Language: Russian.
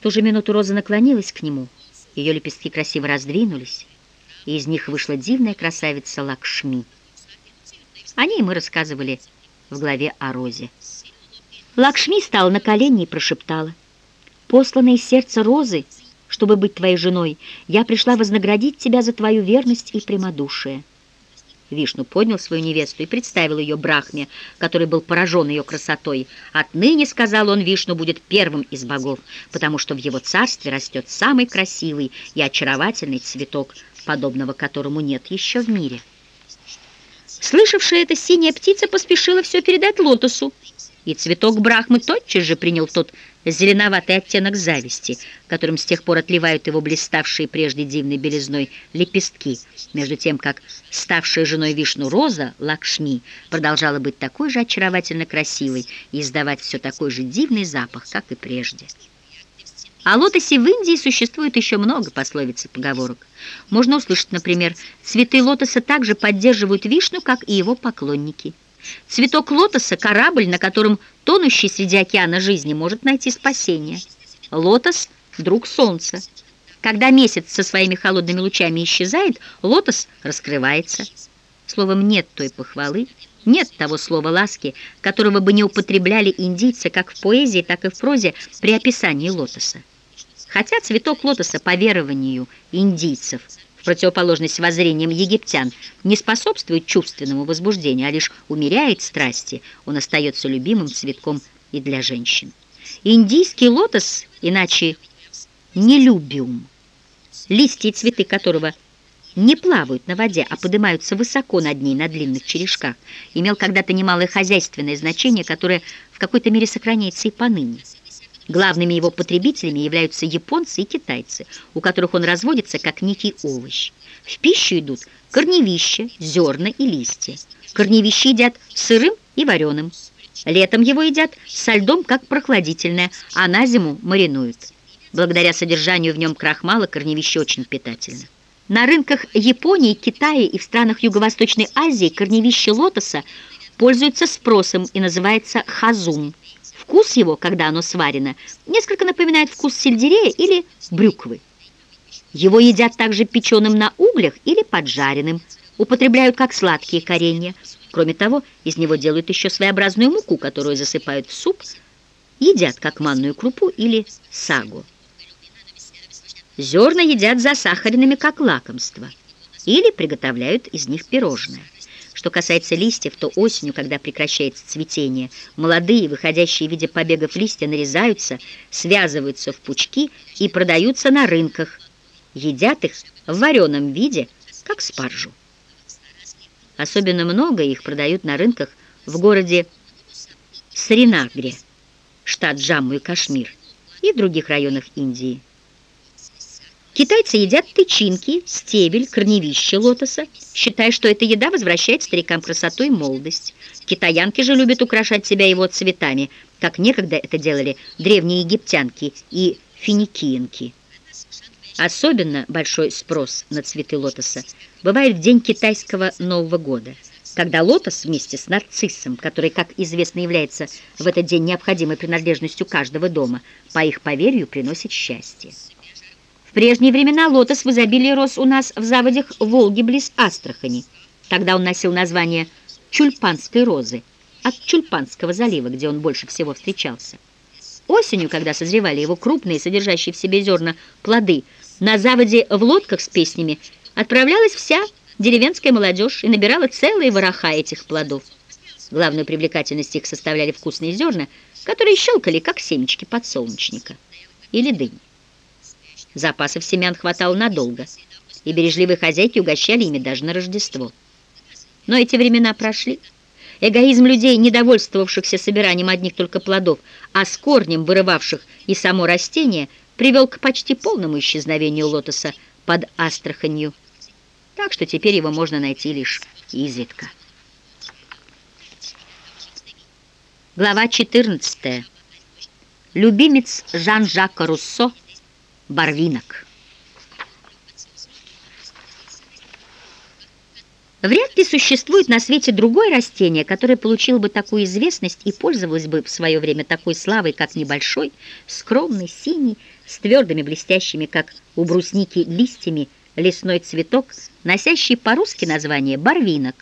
В ту же минуту Роза наклонилась к нему, ее лепестки красиво раздвинулись, и из них вышла дивная красавица Лакшми. О ней мы рассказывали в главе о Розе. Лакшми стала на колени и прошептала. «Посланная из сердца Розы, чтобы быть твоей женой, я пришла вознаградить тебя за твою верность и прямодушие». Вишну поднял свою невесту и представил ее Брахме, который был поражен ее красотой. «Отныне, — сказал он, — Вишну будет первым из богов, потому что в его царстве растет самый красивый и очаровательный цветок, подобного которому нет еще в мире». Слышавшая это, синяя птица поспешила все передать лотосу, и цветок Брахмы тотчас же принял тот зеленоватый оттенок зависти, которым с тех пор отливают его блиставшие прежде дивной белизной лепестки, между тем, как ставшая женой Вишну Роза, Лакшми, продолжала быть такой же очаровательно красивой и издавать все такой же дивный запах, как и прежде. О лотосе в Индии существует еще много пословиц и поговорок. Можно услышать, например, «Цветы лотоса также поддерживают Вишну, как и его поклонники». Цветок лотоса – корабль, на котором тонущий среди океана жизни может найти спасение. Лотос – друг солнца. Когда месяц со своими холодными лучами исчезает, лотос раскрывается. Словом, нет той похвалы, нет того слова ласки, которого бы не употребляли индийцы как в поэзии, так и в прозе при описании лотоса. Хотя цветок лотоса, по верованию индийцев, в противоположность воззрениям египтян, не способствует чувственному возбуждению, а лишь умеряет страсти, он остается любимым цветком и для женщин. Индийский лотос, иначе нелюбиум, листья и цветы которого не плавают на воде, а поднимаются высоко над ней на длинных черешках, имел когда-то немалое хозяйственное значение, которое в какой-то мере сохраняется и поныне. Главными его потребителями являются японцы и китайцы, у которых он разводится как некий овощ. В пищу идут корневища, зерна и листья. Корневища едят сырым и вареным. Летом его едят со льдом, как прохладительное, а на зиму маринуют. Благодаря содержанию в нем крахмала корневище очень питательно. На рынках Японии, Китая и в странах Юго-Восточной Азии корневище лотоса пользуется спросом и называется хазум. Вкус его, когда оно сварено, несколько напоминает вкус сельдерея или брюквы. Его едят также печеным на углях или поджаренным, употребляют как сладкие коренья. Кроме того, из него делают еще своеобразную муку, которую засыпают в суп, едят как манную крупу или сагу. Зерна едят засахаренными как лакомство или приготовляют из них пирожное. Что касается листьев, то осенью, когда прекращается цветение, молодые, выходящие в виде побегов листья, нарезаются, связываются в пучки и продаются на рынках. Едят их в вареном виде, как спаржу. Особенно много их продают на рынках в городе Сринагре, штат Джамму и Кашмир, и других районах Индии. Китайцы едят тычинки, стебель, корневище лотоса, считая, что эта еда возвращает старикам красоту и молодость. Китаянки же любят украшать себя его цветами, как некогда это делали древние египтянки и финикиянки. Особенно большой спрос на цветы лотоса бывает в день китайского Нового года, когда лотос вместе с нарциссом, который, как известно, является в этот день необходимой принадлежностью каждого дома, по их поверью приносит счастье. В прежние времена лотос в изобилии рос у нас в заводях Волги близ Астрахани. Тогда он носил название «Чульпанской розы» от Чульпанского залива, где он больше всего встречался. Осенью, когда созревали его крупные, содержащие в себе зерна, плоды, на заводе в лодках с песнями отправлялась вся деревенская молодежь и набирала целые вороха этих плодов. Главную привлекательность их составляли вкусные зерна, которые щелкали, как семечки подсолнечника или дынь. Запасов семян хватало надолго, и бережливые хозяйки угощали ими даже на Рождество. Но эти времена прошли. Эгоизм людей, недовольствовавшихся собиранием одних только плодов, а с корнем вырывавших и само растение, привел к почти полному исчезновению лотоса под Астраханью. Так что теперь его можно найти лишь изредка. Глава 14. Любимец Жан-Жака Руссо – барвинок. Вряд ли существует на свете другое растение, которое получило бы такую известность и пользовалось бы в свое время такой славой, как небольшой, скромный, синий, с твердыми блестящими, как у брусники, листьями, лесной цветок, носящий по-русски название барвинок.